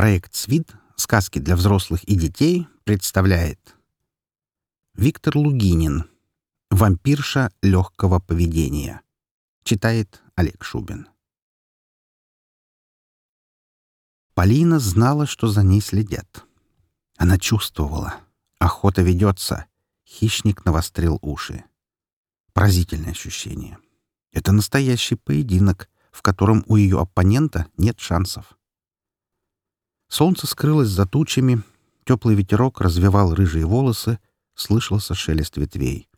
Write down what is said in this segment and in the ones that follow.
Проект «Свит. Сказки для взрослых и детей» представляет Виктор Лугинин «Вампирша легкого поведения». Читает Олег Шубин. Полина знала, что за ней следят. Она чувствовала. Охота ведется. Хищник навострил уши. Поразительное ощущение. Это настоящий поединок, в котором у ее оппонента нет шансов. Солнце скрылось за тучами, теплый ветерок развивал рыжие волосы, слышался шелест ветвей.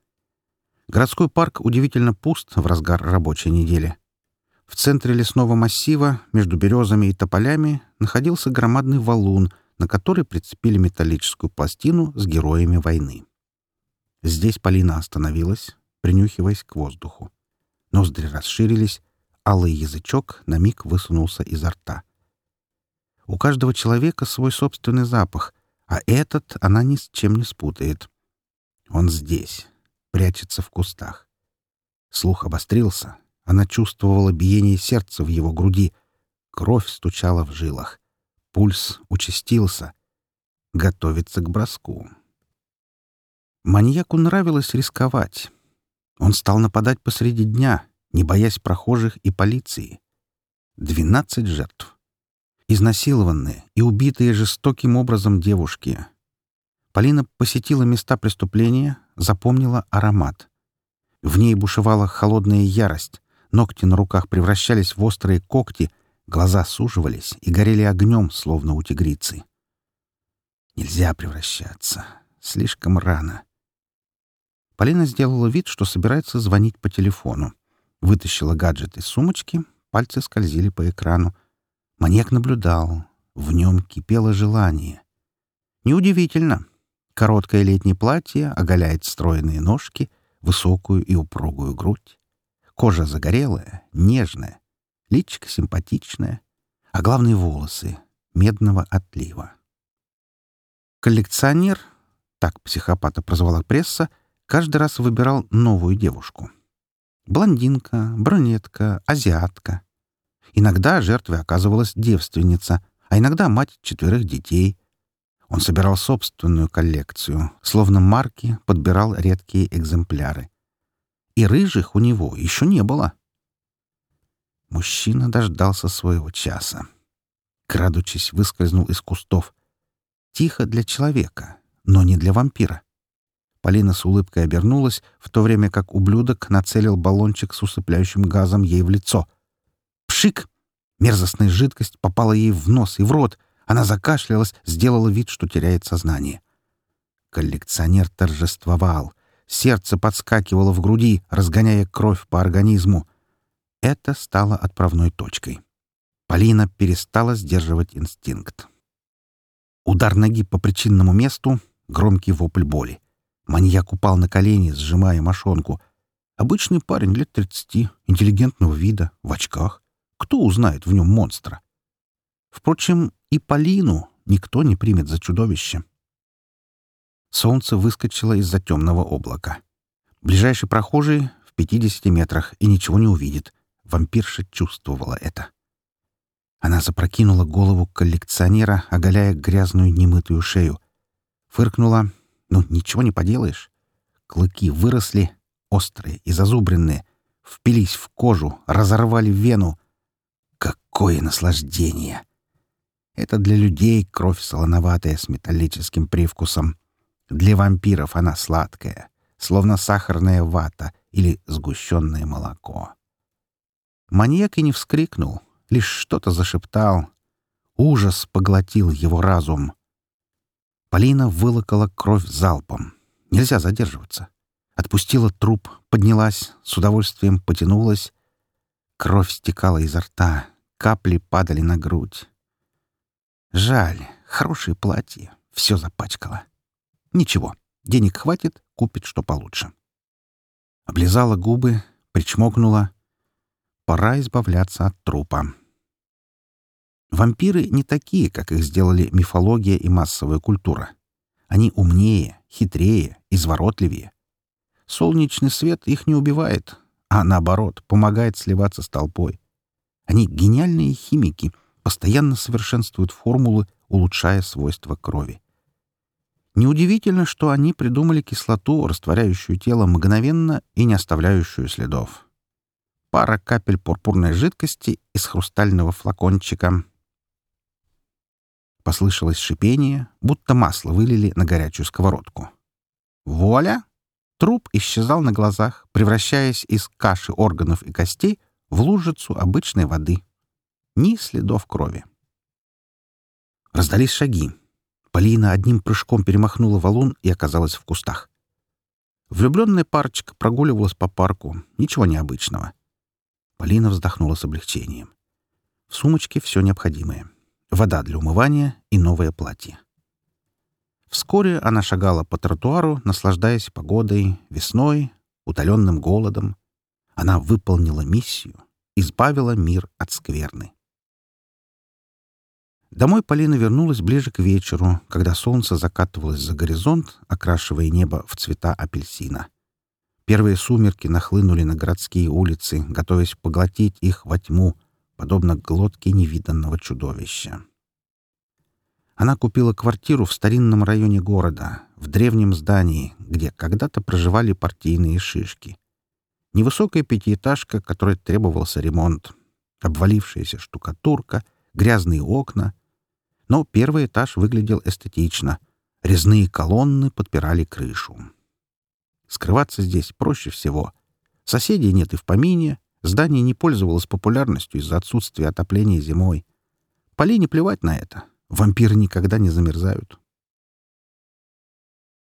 Городской парк удивительно пуст в разгар рабочей недели. В центре лесного массива, между березами и тополями, находился громадный валун, на который прицепили металлическую пластину с героями войны. Здесь Полина остановилась, принюхиваясь к воздуху. Ноздри расширились, алый язычок на миг высунулся изо рта — у каждого человека свой собственный запах, а этот она ни с чем не спутает. Он здесь, прячется в кустах. Слух обострился. Она чувствовала биение сердца в его груди. Кровь стучала в жилах. Пульс участился. Готовится к броску. Маньяку нравилось рисковать. Он стал нападать посреди дня, не боясь прохожих и полиции. Двенадцать жертв изнасилованные и убитые жестоким образом девушки. Полина посетила места преступления, запомнила аромат. В ней бушевала холодная ярость, ногти на руках превращались в острые когти, глаза суживались и горели огнем, словно у тигрицы. Нельзя превращаться. Слишком рано. Полина сделала вид, что собирается звонить по телефону. Вытащила гаджет из сумочки, пальцы скользили по экрану. Маньяк наблюдал. В нем кипело желание. Неудивительно. Короткое летнее платье оголяет стройные ножки, высокую и упругую грудь. Кожа загорелая, нежная, личико симпатичное, а главные волосы медного отлива. Коллекционер, так психопата прозвала пресса, каждый раз выбирал новую девушку. Блондинка, брюнетка, азиатка. Иногда жертвой оказывалась девственница, а иногда мать четверых детей. Он собирал собственную коллекцию, словно марки подбирал редкие экземпляры. И рыжих у него еще не было. Мужчина дождался своего часа. Крадучись, выскользнул из кустов. Тихо для человека, но не для вампира. Полина с улыбкой обернулась, в то время как ублюдок нацелил баллончик с усыпляющим газом ей в лицо — Пшик! Мерзостная жидкость попала ей в нос и в рот. Она закашлялась, сделала вид, что теряет сознание. Коллекционер торжествовал. Сердце подскакивало в груди, разгоняя кровь по организму. Это стало отправной точкой. Полина перестала сдерживать инстинкт. Удар ноги по причинному месту, громкий вопль боли. Маньяк упал на колени, сжимая мошонку. Обычный парень лет тридцати, интеллигентного вида, в очках. Кто узнает в нем монстра? Впрочем, и Полину никто не примет за чудовище. Солнце выскочило из-за темного облака. Ближайший прохожий в 50 метрах и ничего не увидит. Вампирша чувствовала это. Она запрокинула голову коллекционера, оголяя грязную немытую шею. Фыркнула. «Ну, ничего не поделаешь». Клыки выросли, острые и зазубренные, впились в кожу, разорвали вену, Какое наслаждение! Это для людей кровь солоноватая с металлическим привкусом. Для вампиров она сладкая, словно сахарная вата или сгущенное молоко. Маньяк и не вскрикнул, лишь что-то зашептал. Ужас поглотил его разум. Полина вылокала кровь залпом. Нельзя задерживаться. Отпустила труп, поднялась, с удовольствием потянулась. Кровь стекала изо рта, Капли падали на грудь. Жаль, хорошее платье, все запачкало. Ничего, денег хватит, купит что получше. Облизала губы, причмокнула. Пора избавляться от трупа. Вампиры не такие, как их сделали мифология и массовая культура. Они умнее, хитрее, изворотливее. Солнечный свет их не убивает, а наоборот, помогает сливаться с толпой. Они гениальные химики, постоянно совершенствуют формулы, улучшая свойства крови. Неудивительно, что они придумали кислоту, растворяющую тело мгновенно и не оставляющую следов. Пара капель пурпурной жидкости из хрустального флакончика. Послышалось шипение, будто масло вылили на горячую сковородку. Воля! Труп исчезал на глазах, превращаясь из каши органов и костей в лужицу обычной воды. Ни следов крови. Раздались шаги. Полина одним прыжком перемахнула валун и оказалась в кустах. Влюбленная парочка прогуливалась по парку. Ничего необычного. Полина вздохнула с облегчением. В сумочке все необходимое. Вода для умывания и новое платье. Вскоре она шагала по тротуару, наслаждаясь погодой, весной, утоленным голодом. Она выполнила миссию, избавила мир от скверны. Домой Полина вернулась ближе к вечеру, когда солнце закатывалось за горизонт, окрашивая небо в цвета апельсина. Первые сумерки нахлынули на городские улицы, готовясь поглотить их во тьму, подобно глотке невиданного чудовища. Она купила квартиру в старинном районе города, в древнем здании, где когда-то проживали партийные шишки. Невысокая пятиэтажка, которой требовался ремонт. Обвалившаяся штукатурка, грязные окна. Но первый этаж выглядел эстетично. Резные колонны подпирали крышу. Скрываться здесь проще всего. Соседей нет и в помине, здание не пользовалось популярностью из-за отсутствия отопления зимой. Полине плевать на это. Вампиры никогда не замерзают.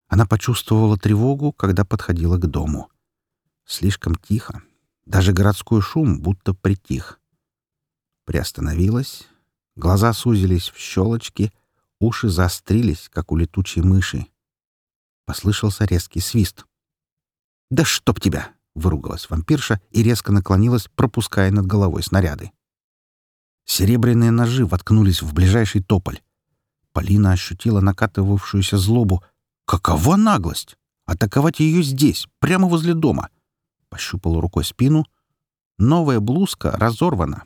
Она почувствовала тревогу, когда подходила к дому. Слишком тихо. Даже городской шум будто притих. Приостановилась. Глаза сузились в щелочки, уши заострились, как у летучей мыши. Послышался резкий свист. «Да чтоб тебя!» — выругалась вампирша и резко наклонилась, пропуская над головой снаряды. Серебряные ножи воткнулись в ближайший тополь. Полина ощутила накатывавшуюся злобу. Какова наглость! Атаковать ее здесь, прямо возле дома. Пощупала рукой спину. Новая блузка разорвана.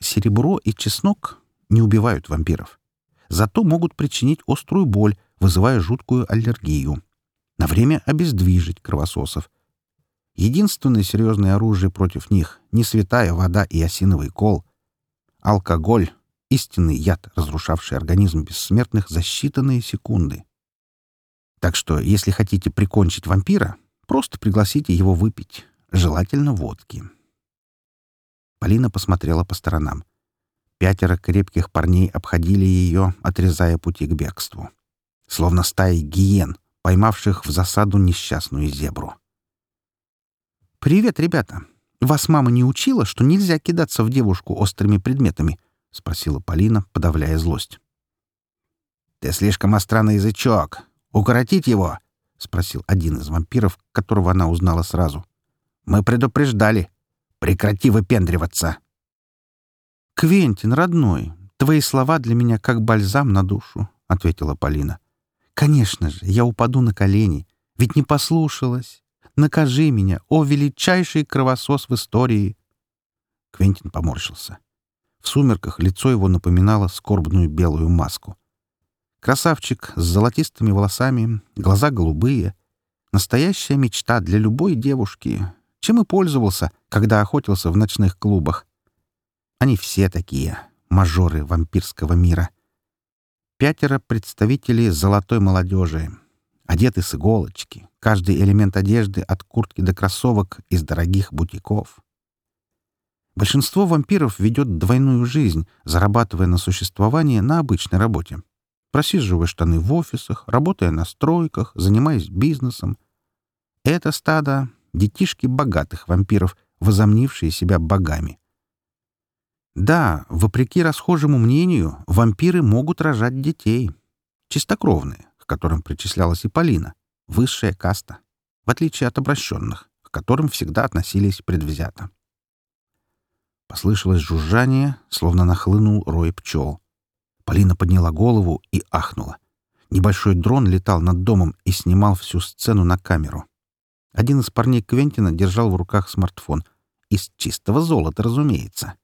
Серебро и чеснок не убивают вампиров. Зато могут причинить острую боль, вызывая жуткую аллергию. На время обездвижить кровососов — Единственное серьезное оружие против них — не святая вода и осиновый кол. Алкоголь — истинный яд, разрушавший организм бессмертных за считанные секунды. Так что, если хотите прикончить вампира, просто пригласите его выпить, желательно водки. Полина посмотрела по сторонам. Пятеро крепких парней обходили ее, отрезая пути к бегству. Словно стаи гиен, поймавших в засаду несчастную зебру. «Привет, ребята! Вас мама не учила, что нельзя кидаться в девушку острыми предметами?» — спросила Полина, подавляя злость. «Ты слишком остра язычок. Укоротить его?» — спросил один из вампиров, которого она узнала сразу. «Мы предупреждали. Прекрати выпендриваться!» «Квентин, родной, твои слова для меня как бальзам на душу», — ответила Полина. «Конечно же, я упаду на колени, ведь не послушалась, Накажи меня, о величайший кровосос в истории!» Квентин поморщился. В сумерках лицо его напоминало скорбную белую маску. Красавчик с золотистыми волосами, глаза голубые. Настоящая мечта для любой девушки, чем и пользовался, когда охотился в ночных клубах. Они все такие, мажоры вампирского мира. Пятеро представителей золотой молодежи, одеты с иголочки, каждый элемент одежды от куртки до кроссовок из дорогих бутиков. Большинство вампиров ведет двойную жизнь, зарабатывая на существование на обычной работе. Просиживая штаны в офисах, работая на стройках, занимаясь бизнесом. Это стадо — детишки богатых вампиров, возомнившие себя богами. Да, вопреки расхожему мнению, вампиры могут рожать детей. Чистокровные которым причислялась и Полина, высшая каста, в отличие от обращенных, к которым всегда относились предвзято. Послышалось жужжание, словно нахлынул рой пчел. Полина подняла голову и ахнула. Небольшой дрон летал над домом и снимал всю сцену на камеру. Один из парней Квентина держал в руках смартфон. Из чистого золота, разумеется.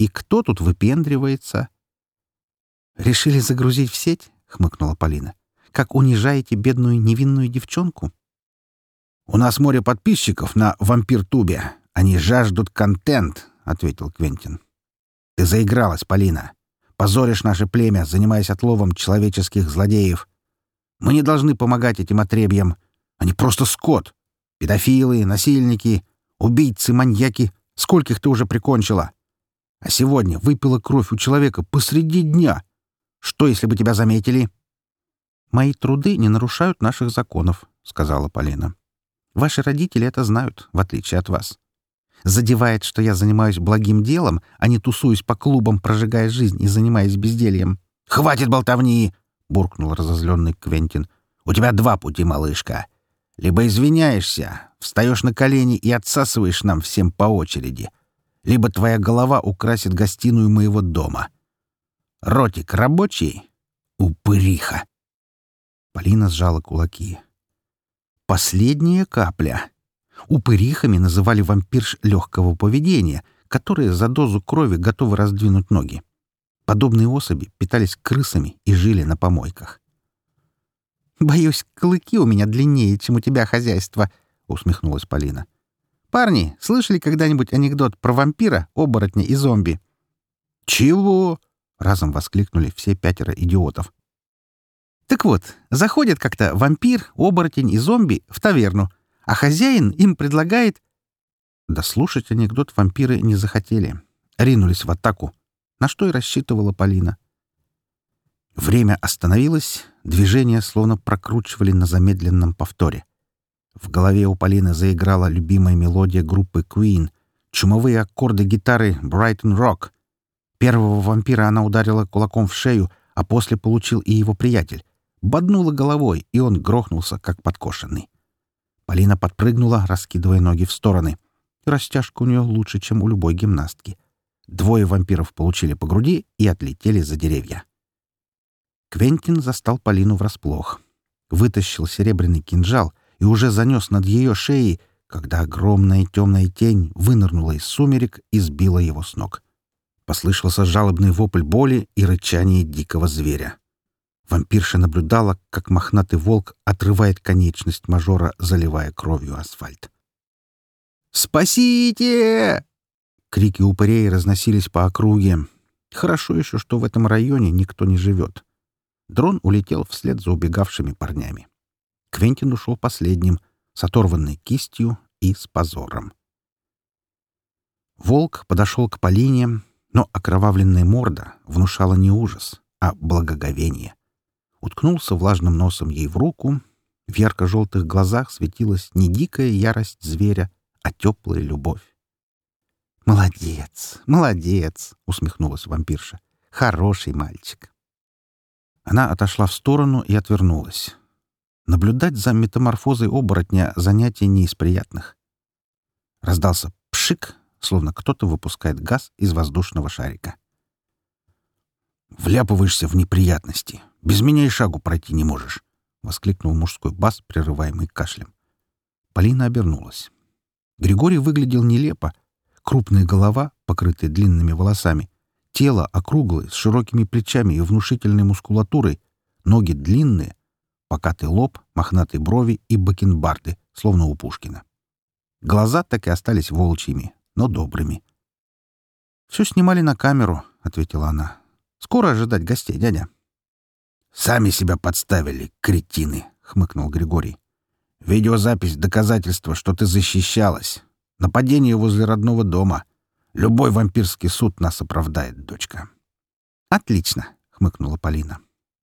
И кто тут выпендривается?» «Решили загрузить в сеть?» — хмыкнула Полина. «Как унижаете бедную невинную девчонку?» «У нас море подписчиков на «Вампир-тубе». Они жаждут контент», — ответил Квентин. «Ты заигралась, Полина. Позоришь наше племя, занимаясь отловом человеческих злодеев. Мы не должны помогать этим отребьям. Они просто скот. Педофилы, насильники, убийцы, маньяки. Скольких ты уже прикончила? А сегодня выпила кровь у человека посреди дня. Что, если бы тебя заметили?» «Мои труды не нарушают наших законов», — сказала Полина. «Ваши родители это знают, в отличие от вас. Задевает, что я занимаюсь благим делом, а не тусуюсь по клубам, прожигая жизнь и занимаясь бездельем». «Хватит болтовни!» — буркнул разозленный Квентин. «У тебя два пути, малышка. Либо извиняешься, встаешь на колени и отсасываешь нам всем по очереди, либо твоя голова украсит гостиную моего дома. Ротик рабочий? Упыриха!» Полина сжала кулаки. «Последняя капля!» Упырихами называли вампирш легкого поведения, которые за дозу крови готовы раздвинуть ноги. Подобные особи питались крысами и жили на помойках. «Боюсь, клыки у меня длиннее, чем у тебя хозяйство», — усмехнулась Полина. «Парни, слышали когда-нибудь анекдот про вампира, оборотня и зомби?» «Чего?» — разом воскликнули все пятеро идиотов. «Так вот, заходит как-то вампир, оборотень и зомби в таверну, а хозяин им предлагает...» Дослушать анекдот вампиры не захотели. Ринулись в атаку, на что и рассчитывала Полина. Время остановилось, движения словно прокручивали на замедленном повторе. В голове у Полины заиграла любимая мелодия группы Queen, чумовые аккорды гитары Brighton Rock. Первого вампира она ударила кулаком в шею, а после получил и его приятель. Боднула головой, и он грохнулся, как подкошенный. Полина подпрыгнула, раскидывая ноги в стороны. Растяжка у нее лучше, чем у любой гимнастки. Двое вампиров получили по груди и отлетели за деревья. Квентин застал Полину врасплох. Вытащил серебряный кинжал и уже занес над ее шеей, когда огромная темная тень вынырнула из сумерек и сбила его с ног. Послышался жалобный вопль боли и рычание дикого зверя. Вампирша наблюдала, как мохнатый волк отрывает конечность мажора, заливая кровью асфальт. «Спасите!» Крики упырей разносились по округе. Хорошо еще, что в этом районе никто не живет. Дрон улетел вслед за убегавшими парнями. Квентин ушел последним, с оторванной кистью и с позором. Волк подошел к Полине, но окровавленная морда внушала не ужас, а благоговение уткнулся влажным носом ей в руку. В ярко-желтых глазах светилась не дикая ярость зверя, а теплая любовь. «Молодец, молодец!» — усмехнулась вампирша. «Хороший мальчик!» Она отошла в сторону и отвернулась. Наблюдать за метаморфозой оборотня — занятие не из приятных. Раздался пшик, словно кто-то выпускает газ из воздушного шарика. «Вляпываешься в неприятности. Без меня и шагу пройти не можешь!» — воскликнул мужской бас, прерываемый кашлем. Полина обернулась. Григорий выглядел нелепо. Крупная голова, покрытая длинными волосами, тело округлое, с широкими плечами и внушительной мускулатурой, ноги длинные, покатый лоб, мохнатые брови и бакенбарды, словно у Пушкина. Глаза так и остались волчьими, но добрыми. «Все снимали на камеру», — ответила она. «Скоро ожидать гостей, дядя». «Сами себя подставили, кретины!» — хмыкнул Григорий. «Видеозапись — доказательство, что ты защищалась. Нападение возле родного дома. Любой вампирский суд нас оправдает, дочка». «Отлично!» — хмыкнула Полина.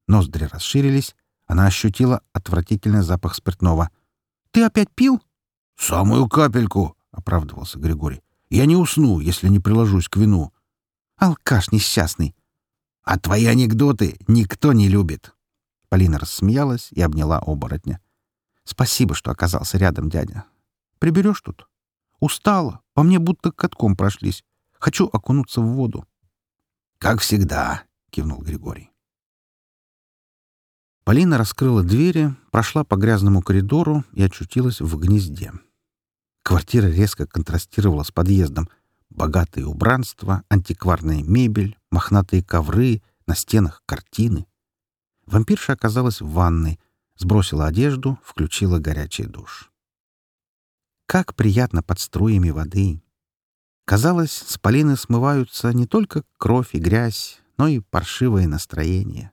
Ноздри расширились. Она ощутила отвратительный запах спиртного. «Ты опять пил?» «Самую капельку!» — оправдывался Григорий. «Я не усну, если не приложусь к вину». «Алкаш несчастный!» А твои анекдоты никто не любит. Полина рассмеялась и обняла оборотня. Спасибо, что оказался рядом, дядя. Приберешь тут? Устала. По мне будто катком прошлись. Хочу окунуться в воду. Как всегда, кивнул Григорий. Полина раскрыла двери, прошла по грязному коридору и очутилась в гнезде. Квартира резко контрастировала с подъездом. Богатое убранство, антикварная мебель, мохнатые ковры, на стенах картины. Вампирша оказалась в ванной, сбросила одежду, включила горячий душ. Как приятно под струями воды! Казалось, с Полины смываются не только кровь и грязь, но и паршивое настроение.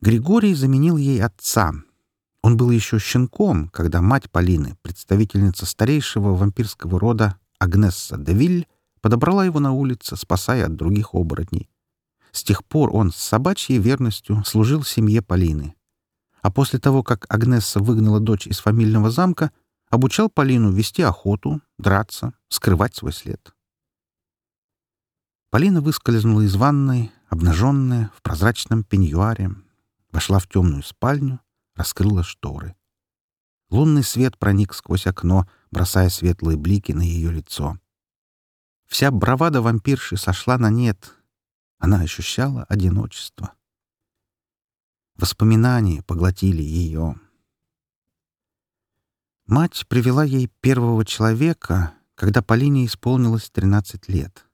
Григорий заменил ей отца. Он был еще щенком, когда мать Полины, представительница старейшего вампирского рода Агнесса де Виль, подобрала его на улице, спасая от других оборотней. С тех пор он с собачьей верностью служил семье Полины. А после того, как Агнесса выгнала дочь из фамильного замка, обучал Полину вести охоту, драться, скрывать свой след. Полина выскользнула из ванной, обнаженная, в прозрачном пеньюаре, вошла в темную спальню, раскрыла шторы. Лунный свет проник сквозь окно, бросая светлые блики на ее лицо. Вся бравада вампирши сошла на нет. Она ощущала одиночество. Воспоминания поглотили ее. Мать привела ей первого человека, когда Полине исполнилось 13 лет.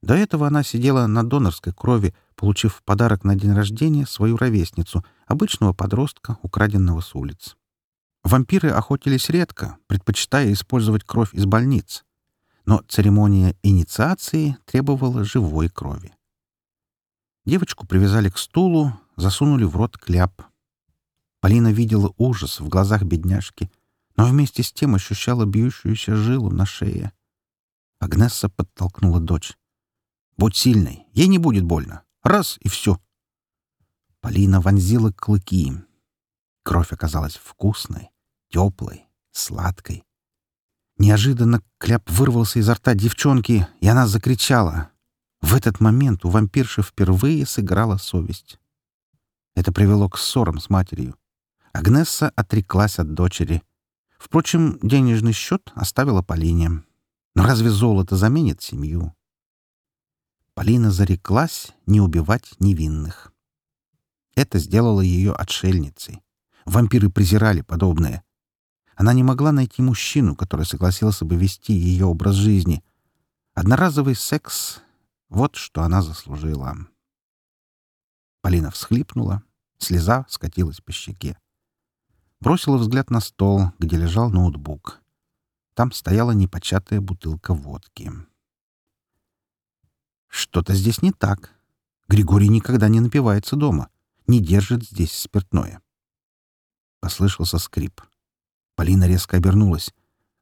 До этого она сидела на донорской крови, получив в подарок на день рождения свою ровесницу, обычного подростка, украденного с улиц. Вампиры охотились редко, предпочитая использовать кровь из больниц. Но церемония инициации требовала живой крови. Девочку привязали к стулу, засунули в рот кляп. Полина видела ужас в глазах бедняжки, но вместе с тем ощущала бьющуюся жилу на шее. Агнесса подтолкнула дочь. «Будь сильной, ей не будет больно. Раз — и все». Полина вонзила клыки. Кровь оказалась вкусной, теплой, сладкой. Неожиданно кляп вырвался изо рта девчонки, и она закричала. В этот момент у вампирши впервые сыграла совесть. Это привело к ссорам с матерью. Агнесса отреклась от дочери. Впрочем, денежный счет оставила Полине. Но разве золото заменит семью? Полина зареклась не убивать невинных. Это сделало ее отшельницей. Вампиры презирали подобное. Она не могла найти мужчину, который согласился бы вести ее образ жизни. Одноразовый секс — вот что она заслужила. Полина всхлипнула, слеза скатилась по щеке бросила взгляд на стол, где лежал ноутбук. Там стояла непочатая бутылка водки. Что-то здесь не так. Григорий никогда не напивается дома, не держит здесь спиртное. Послышался скрип. Полина резко обернулась.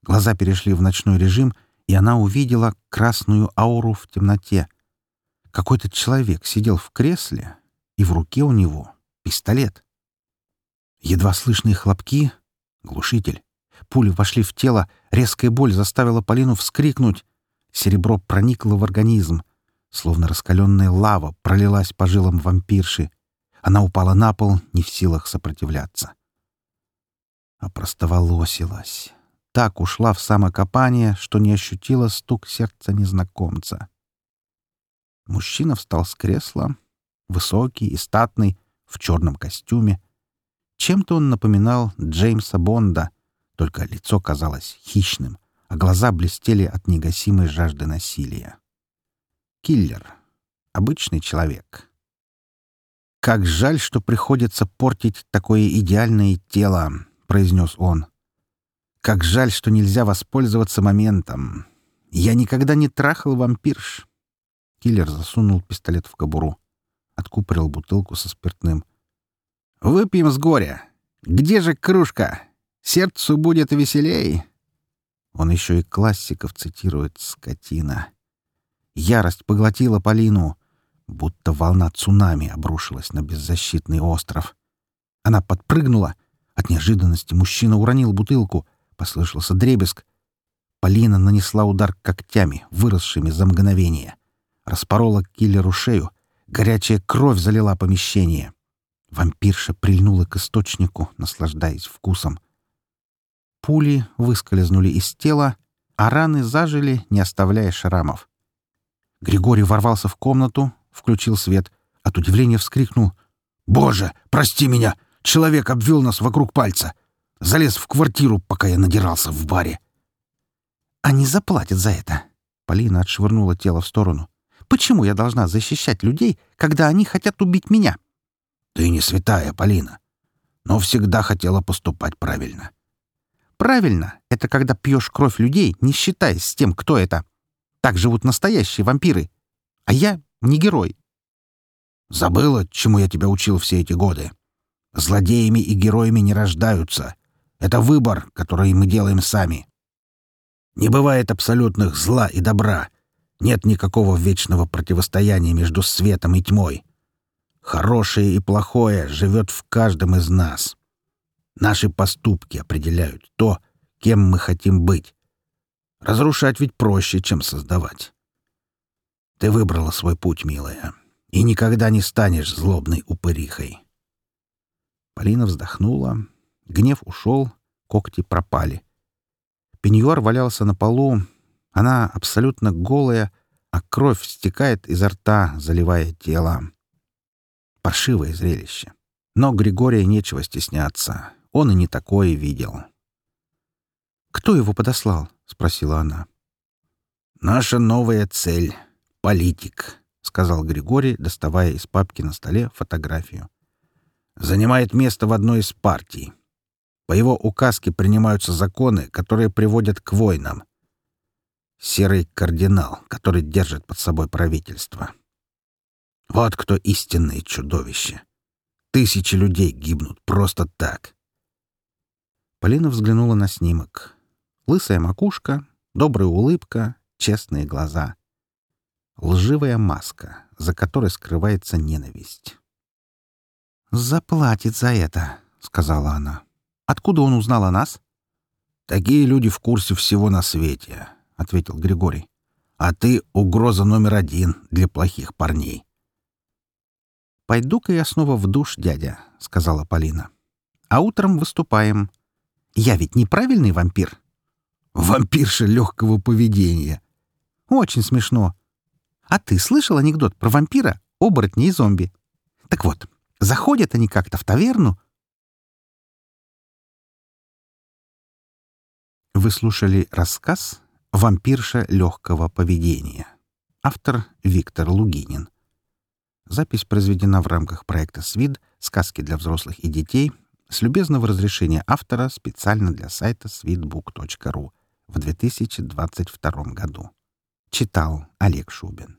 Глаза перешли в ночной режим, и она увидела красную ауру в темноте. Какой-то человек сидел в кресле, и в руке у него пистолет. Едва слышные хлопки — глушитель. Пули вошли в тело, резкая боль заставила Полину вскрикнуть. Серебро проникло в организм. Словно раскаленная лава пролилась по жилам вампирши. Она упала на пол, не в силах сопротивляться. Опростоволосилась. Так ушла в самокопание, что не ощутила стук сердца незнакомца. Мужчина встал с кресла, высокий и статный, в черном костюме, чем-то он напоминал Джеймса Бонда, только лицо казалось хищным, а глаза блестели от негасимой жажды насилия. Киллер. Обычный человек. «Как жаль, что приходится портить такое идеальное тело», — произнес он. «Как жаль, что нельзя воспользоваться моментом. Я никогда не трахал вампирш». Киллер засунул пистолет в кобуру, откупорил бутылку со спиртным — Выпьем с горя. Где же кружка? Сердцу будет веселей. Он еще и классиков цитирует, скотина. Ярость поглотила Полину, будто волна цунами обрушилась на беззащитный остров. Она подпрыгнула. От неожиданности мужчина уронил бутылку. Послышался дребезг. Полина нанесла удар когтями, выросшими за мгновение. Распорола киллеру шею. Горячая кровь залила помещение. Вампирша прильнула к источнику, наслаждаясь вкусом. Пули выскользнули из тела, а раны зажили, не оставляя шрамов. Григорий ворвался в комнату, включил свет. От удивления вскрикнул. «Боже, прости меня! Человек обвел нас вокруг пальца! Залез в квартиру, пока я надирался в баре!» Они заплатят за это. Полина отшвырнула тело в сторону. Почему я должна защищать людей, когда они хотят убить меня? Ты не святая, Полина, но всегда хотела поступать правильно. Правильно — это когда пьешь кровь людей, не считаясь с тем, кто это. Так живут настоящие вампиры. А я не герой. Забыла, чему я тебя учил все эти годы? Злодеями и героями не рождаются. Это выбор, который мы делаем сами. Не бывает абсолютных зла и добра. Нет никакого вечного противостояния между светом и тьмой. Хорошее и плохое живет в каждом из нас. Наши поступки определяют то, кем мы хотим быть. Разрушать ведь проще, чем создавать. Ты выбрала свой путь, милая, и никогда не станешь злобной упырихой. Полина вздохнула. Гнев ушел, когти пропали. Пеньюар валялся на полу. Она абсолютно голая, а кровь стекает изо рта, заливая тело. Паршивое зрелище. Но Григория нечего стесняться. Он и не такое видел. «Кто его подослал?» — спросила она. «Наша новая цель — политик», — сказал Григорий, доставая из папки на столе фотографию. «Занимает место в одной из партий. По его указке принимаются законы, которые приводят к войнам. Серый кардинал, который держит под собой правительство. Вот кто истинное чудовище. Тысячи людей гибнут просто так. Полина взглянула на снимок. Лысая макушка, добрая улыбка, честные глаза. Лживая маска, за которой скрывается ненависть. «Заплатит за это», — сказала она. «Откуда он узнал о нас?» «Такие люди в курсе всего на свете», — ответил Григорий. «А ты — угроза номер один для плохих парней». «Пойду-ка я снова в душ, дядя», — сказала Полина. «А утром выступаем. Я ведь неправильный вампир. Вампирша легкого поведения. Очень смешно. А ты слышал анекдот про вампира, оборотня и зомби? Так вот, заходят они как-то в таверну. Вы слушали рассказ «Вампирша легкого поведения». Автор Виктор Лугинин. Запись произведена в рамках проекта «СВИД. Сказки для взрослых и детей» с любезного разрешения автора специально для сайта sweetbook.ru в 2022 году. Читал Олег Шубин.